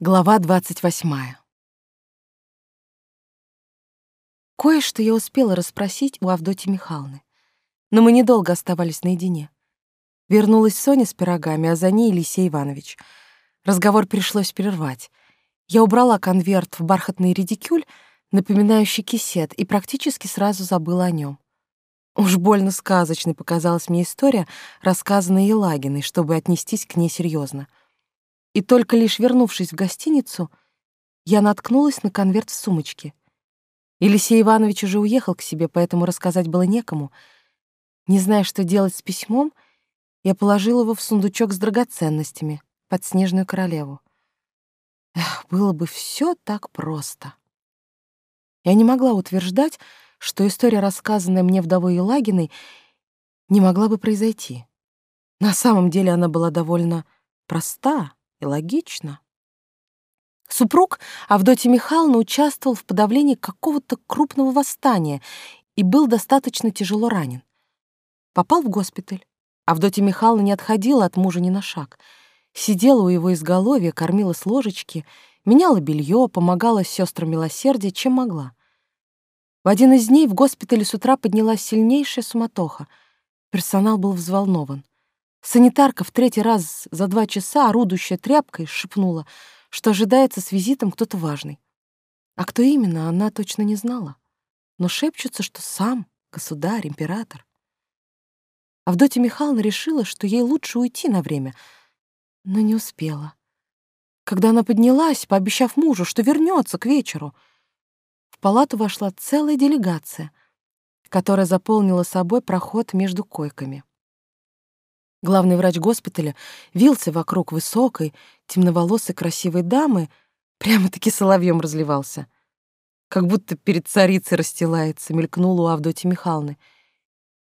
Глава двадцать восьмая. Кое-что я успела расспросить у Авдотьи Михайловны, но мы недолго оставались наедине. Вернулась Соня с пирогами, а за ней Елисей Иванович. Разговор пришлось прервать. Я убрала конверт в бархатный редикюль, напоминающий кисет, и практически сразу забыла о нем. Уж больно сказочной показалась мне история, рассказанная Елагиной, чтобы отнестись к ней серьезно — и только лишь вернувшись в гостиницу, я наткнулась на конверт в сумочке. Елисей Иванович уже уехал к себе, поэтому рассказать было некому. Не зная, что делать с письмом, я положила его в сундучок с драгоценностями под снежную королеву. Эх, было бы все так просто. Я не могла утверждать, что история, рассказанная мне вдовой Елагиной, не могла бы произойти. На самом деле она была довольно проста и логично. Супруг Авдотья Михайловна участвовал в подавлении какого-то крупного восстания и был достаточно тяжело ранен. Попал в госпиталь. Авдотья Михайловна не отходила от мужа ни на шаг. Сидела у его изголовья, кормила с ложечки, меняла белье, помогала сестрам милосердия, чем могла. В один из дней в госпитале с утра поднялась сильнейшая суматоха. Персонал был взволнован. Санитарка в третий раз за два часа, орудующая тряпкой, шепнула, что ожидается с визитом кто-то важный. А кто именно, она точно не знала. Но шепчутся, что сам государь, император. Авдотья Михайловна решила, что ей лучше уйти на время, но не успела. Когда она поднялась, пообещав мужу, что вернется к вечеру, в палату вошла целая делегация, которая заполнила собой проход между койками. Главный врач госпиталя вился вокруг высокой, темноволосой красивой дамы, прямо-таки соловьем разливался. Как будто перед царицей расстилается, мелькнула у Авдотьи Михайловны.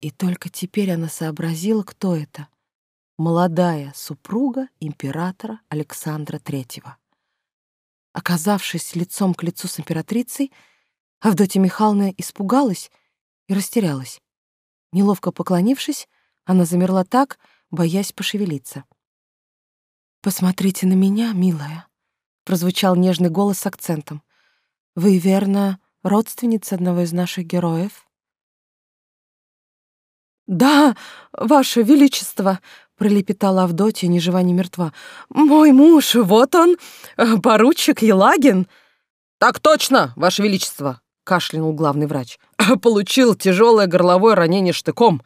И только теперь она сообразила, кто это. Молодая супруга императора Александра Третьего. Оказавшись лицом к лицу с императрицей, Авдотья Михайловна испугалась и растерялась. Неловко поклонившись, она замерла так, боясь пошевелиться. «Посмотрите на меня, милая», — прозвучал нежный голос с акцентом. «Вы, верно, родственница одного из наших героев?» «Да, Ваше Величество!» — пролепетала Авдотья, ни жива, ни мертва. «Мой муж, вот он, поручик Елагин!» «Так точно, Ваше Величество!» — кашлянул главный врач. «Получил тяжелое горловое ранение штыком.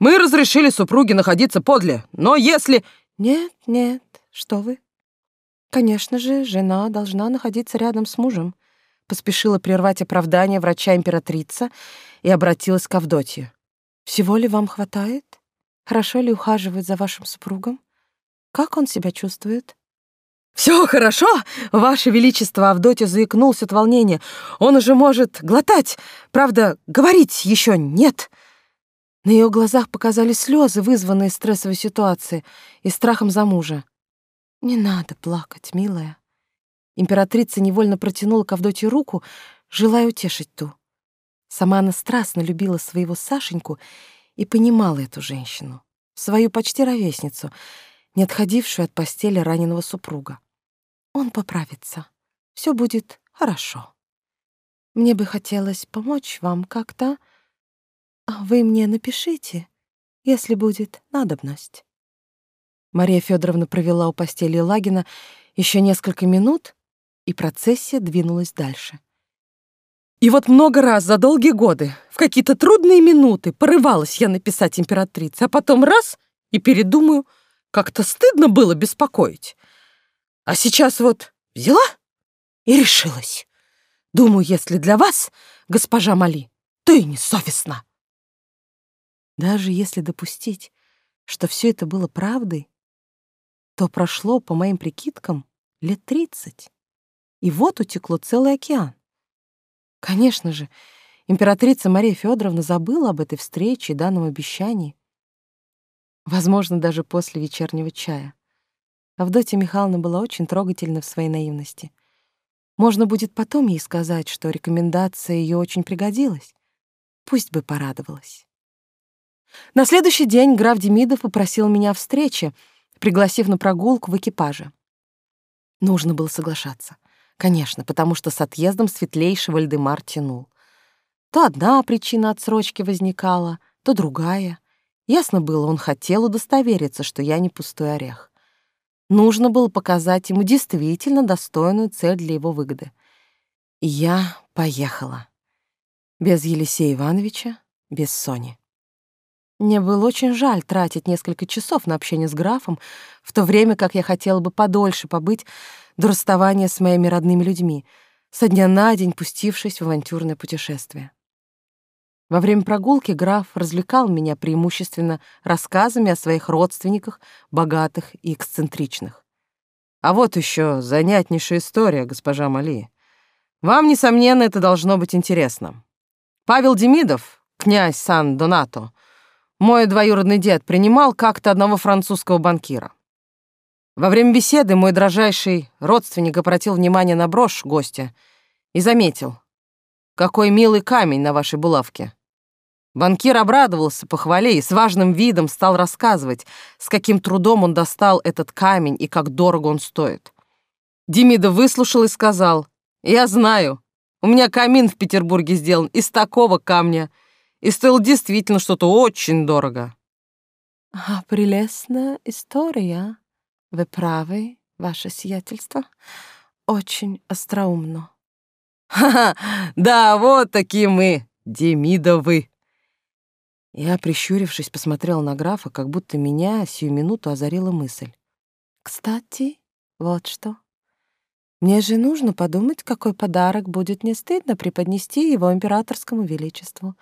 Мы разрешили супруге находиться подле, но если...» «Нет, нет, что вы. Конечно же, жена должна находиться рядом с мужем», поспешила прервать оправдание врача-императрица и обратилась к Авдотье. «Всего ли вам хватает? Хорошо ли ухаживать за вашим супругом? Как он себя чувствует?» «Все хорошо, Ваше Величество!» Авдотья заикнулся от волнения. «Он уже может глотать, правда, говорить еще нет!» На ее глазах показались слезы, вызванные стрессовой ситуацией и страхом за мужа. «Не надо плакать, милая». Императрица невольно протянула к Авдотье руку, желая утешить ту. Сама она страстно любила своего Сашеньку и понимала эту женщину, свою почти ровесницу, не отходившую от постели раненого супруга. Он поправится. Все будет хорошо. Мне бы хотелось помочь вам как-то, вы мне напишите, если будет надобность. Мария Федоровна провела у постели Лагина еще несколько минут, и процессия двинулась дальше. И вот много раз за долгие годы, в какие-то трудные минуты, порывалась я написать императрице, а потом раз — и передумаю, как-то стыдно было беспокоить. А сейчас вот взяла и решилась. Думаю, если для вас, госпожа Мали, то и не совестно. Даже если допустить, что все это было правдой, то прошло, по моим прикидкам, лет тридцать. И вот утекло целый океан. Конечно же, императрица Мария Федоровна забыла об этой встрече и данном обещании. Возможно, даже после вечернего чая. Авдотья Михайловна была очень трогательна в своей наивности. Можно будет потом ей сказать, что рекомендация ее очень пригодилась. Пусть бы порадовалась. На следующий день граф Демидов попросил меня встречи, пригласив на прогулку в экипаже. Нужно было соглашаться. Конечно, потому что с отъездом светлейший Вальдемар тянул. То одна причина отсрочки возникала, то другая. Ясно было, он хотел удостовериться, что я не пустой орех. Нужно было показать ему действительно достойную цель для его выгоды. И я поехала. Без Елисея Ивановича, без Сони. Мне было очень жаль тратить несколько часов на общение с графом, в то время как я хотела бы подольше побыть до расставания с моими родными людьми, со дня на день пустившись в авантюрное путешествие. Во время прогулки граф развлекал меня преимущественно рассказами о своих родственниках, богатых и эксцентричных. А вот еще занятнейшая история, госпожа Мали. Вам, несомненно, это должно быть интересно. Павел Демидов, князь Сан-Донато, мой двоюродный дед, принимал как-то одного французского банкира. Во время беседы мой дрожайший родственник обратил внимание на брошь гостя и заметил, какой милый камень на вашей булавке. Банкир обрадовался похвале и с важным видом стал рассказывать, с каким трудом он достал этот камень и как дорого он стоит. Демида выслушал и сказал, «Я знаю, у меня камин в Петербурге сделан из такого камня, и стоил действительно что-то очень дорого». «А, прелестная история», вы правы, ваше сиятельство. Очень остроумно. Ха-ха, да, вот такие мы, Демидовы. Я, прищурившись, посмотрел на графа, как будто меня сию минуту озарила мысль. Кстати, вот что. Мне же нужно подумать, какой подарок будет не стыдно преподнести его императорскому величеству.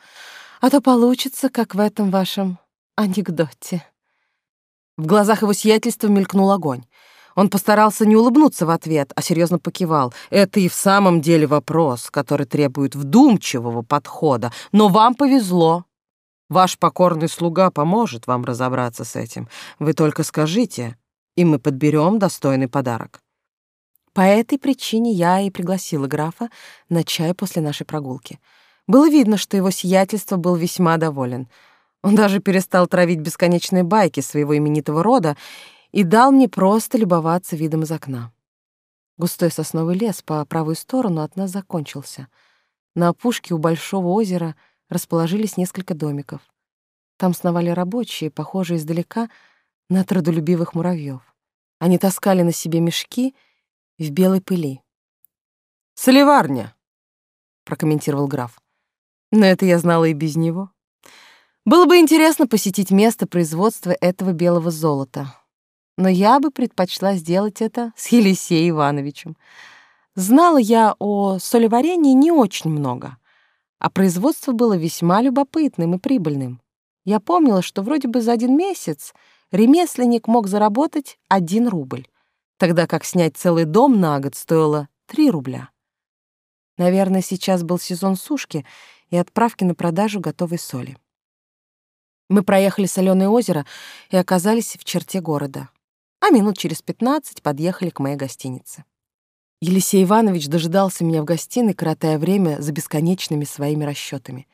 А то получится, как в этом вашем анекдоте. В глазах его сиятельства мелькнул огонь. Он постарался не улыбнуться в ответ, а серьезно покивал. Это и в самом деле вопрос, который требует вдумчивого подхода. Но вам повезло. Ваш покорный слуга поможет вам разобраться с этим. Вы только скажите, и мы подберем достойный подарок. По этой причине я и пригласила графа на чай после нашей прогулки. Было видно, что его сиятельство был весьма доволен — он даже перестал травить бесконечные байки своего именитого рода и дал мне просто любоваться видом из окна. Густой сосновый лес по правую сторону от нас закончился. На опушке у большого озера расположились несколько домиков. Там сновали рабочие, похожие издалека на трудолюбивых муравьев. Они таскали на себе мешки в белой пыли. «Соливарня», — прокомментировал граф. Но это я знала и без него. Было бы интересно посетить место производства этого белого золота. Но я бы предпочла сделать это с Елисеем Ивановичем. Знала я о солеварении не очень много, а производство было весьма любопытным и прибыльным. Я помнила, что вроде бы за один месяц ремесленник мог заработать один рубль, тогда как снять целый дом на год стоило три рубля. Наверное, сейчас был сезон сушки и отправки на продажу готовой соли. Мы проехали соленое озеро и оказались в черте города. А минут через пятнадцать подъехали к моей гостинице. Елисей Иванович дожидался меня в гостиной, коротая время за бесконечными своими расчетами.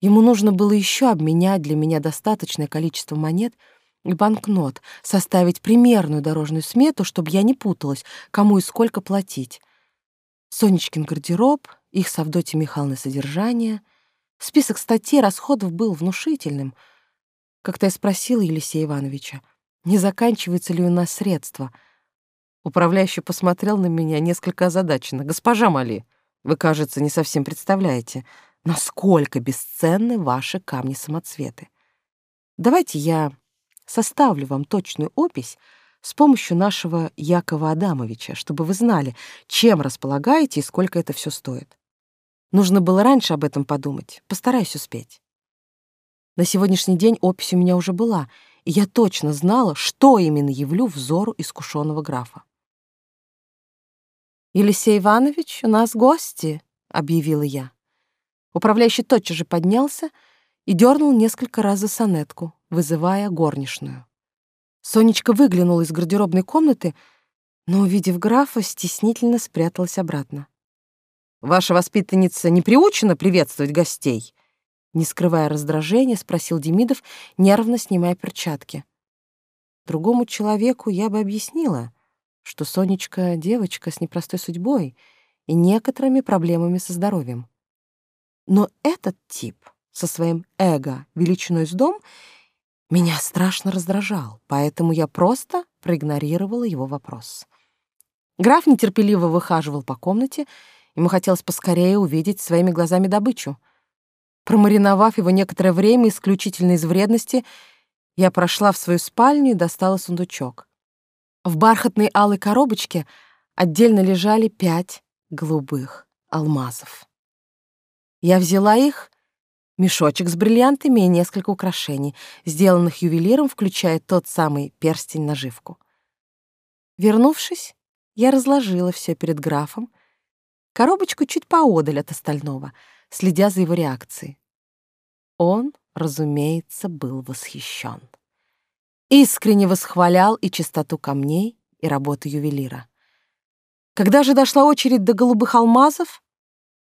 Ему нужно было еще обменять для меня достаточное количество монет и банкнот, составить примерную дорожную смету, чтобы я не путалась, кому и сколько платить. Сонечкин гардероб, их с Авдотьей Михайловной содержание. Список статей расходов был внушительным — как-то я спросила Елисея Ивановича, не заканчивается ли у нас средства. Управляющий посмотрел на меня несколько озадаченно. «Госпожа Мали, вы, кажется, не совсем представляете, насколько бесценны ваши камни-самоцветы. Давайте я составлю вам точную опись с помощью нашего Якова Адамовича, чтобы вы знали, чем располагаете и сколько это все стоит. Нужно было раньше об этом подумать. Постараюсь успеть. На сегодняшний день опись у меня уже была, и я точно знала, что именно явлю взору искушенного графа. «Елисей Иванович, у нас гости», — объявила я. Управляющий тотчас же поднялся и дернул несколько раз за сонетку, вызывая горничную. Сонечка выглянула из гардеробной комнаты, но, увидев графа, стеснительно спряталась обратно. «Ваша воспитанница не приучена приветствовать гостей?» Не скрывая раздражения, спросил Демидов, нервно снимая перчатки. Другому человеку я бы объяснила, что Сонечка — девочка с непростой судьбой и некоторыми проблемами со здоровьем. Но этот тип со своим эго величиной с дом меня страшно раздражал, поэтому я просто проигнорировала его вопрос. Граф нетерпеливо выхаживал по комнате, ему хотелось поскорее увидеть своими глазами добычу. Промариновав его некоторое время исключительно из вредности, я прошла в свою спальню и достала сундучок. В бархатной алой коробочке отдельно лежали пять голубых алмазов. Я взяла их, мешочек с бриллиантами и несколько украшений, сделанных ювелиром, включая тот самый перстень-наживку. Вернувшись, я разложила все перед графом, коробочку чуть поодаль от остального, следя за его реакцией. Он, разумеется, был восхищен искренне восхвалял и чистоту камней, и работу ювелира. Когда же дошла очередь до голубых алмазов,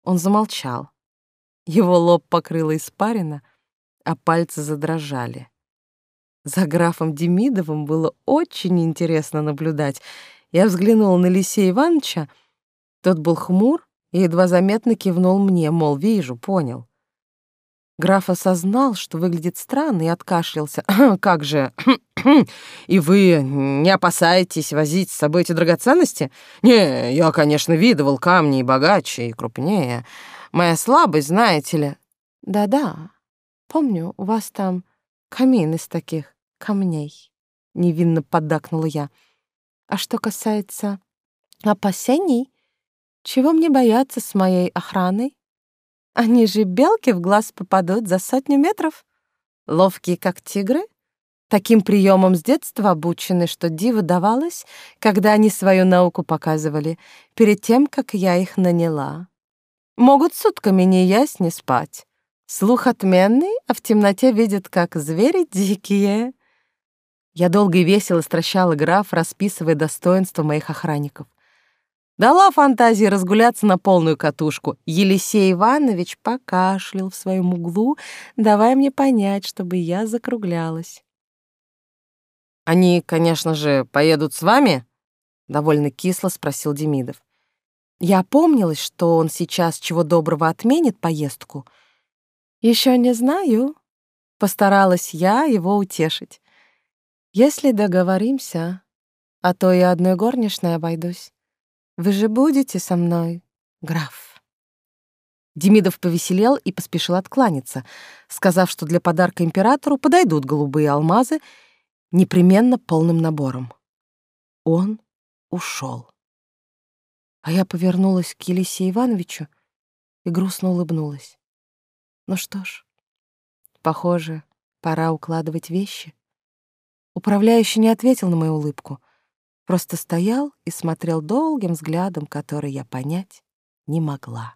он замолчал. Его лоб покрыло испарина, а пальцы задрожали. За графом Демидовым было очень интересно наблюдать. Я взглянула на Лисея Ивановича, тот был хмур и едва заметно кивнул мне, мол, вижу, понял. Граф осознал, что выглядит странно, и откашлялся. «Как же? И вы не опасаетесь возить с собой эти драгоценности? Не, я, конечно, видывал камни и богаче, и крупнее. Моя слабость, знаете ли...» «Да-да, помню, у вас там камин из таких камней», — невинно поддакнула я. «А что касается опасений, чего мне бояться с моей охраной?» Они же белки в глаз попадут за сотню метров. Ловкие, как тигры. Таким приемом с детства обучены, что диво давалось, когда они свою науку показывали, перед тем, как я их наняла. Могут сутками не есть, не спать. Слух отменный, а в темноте видят, как звери дикие. Я долго и весело стращала граф, расписывая достоинства моих охранников. Дала фантазии разгуляться на полную катушку. Елисей Иванович покашлял в своем углу, давая мне понять, чтобы я закруглялась. «Они, конечно же, поедут с вами?» — довольно кисло спросил Демидов. Я опомнилась, что он сейчас чего доброго отменит поездку. Еще не знаю. Постаралась я его утешить. Если договоримся, а то я одной горничной обойдусь. Вы же будете со мной, граф?» Демидов повеселел и поспешил откланяться, сказав, что для подарка императору подойдут голубые алмазы непременно полным набором. Он ушел. А я повернулась к Елисею Ивановичу и грустно улыбнулась. Ну что ж, похоже, пора укладывать вещи. Управляющий не ответил на мою улыбку — просто стоял и смотрел долгим взглядом, который я понять не могла.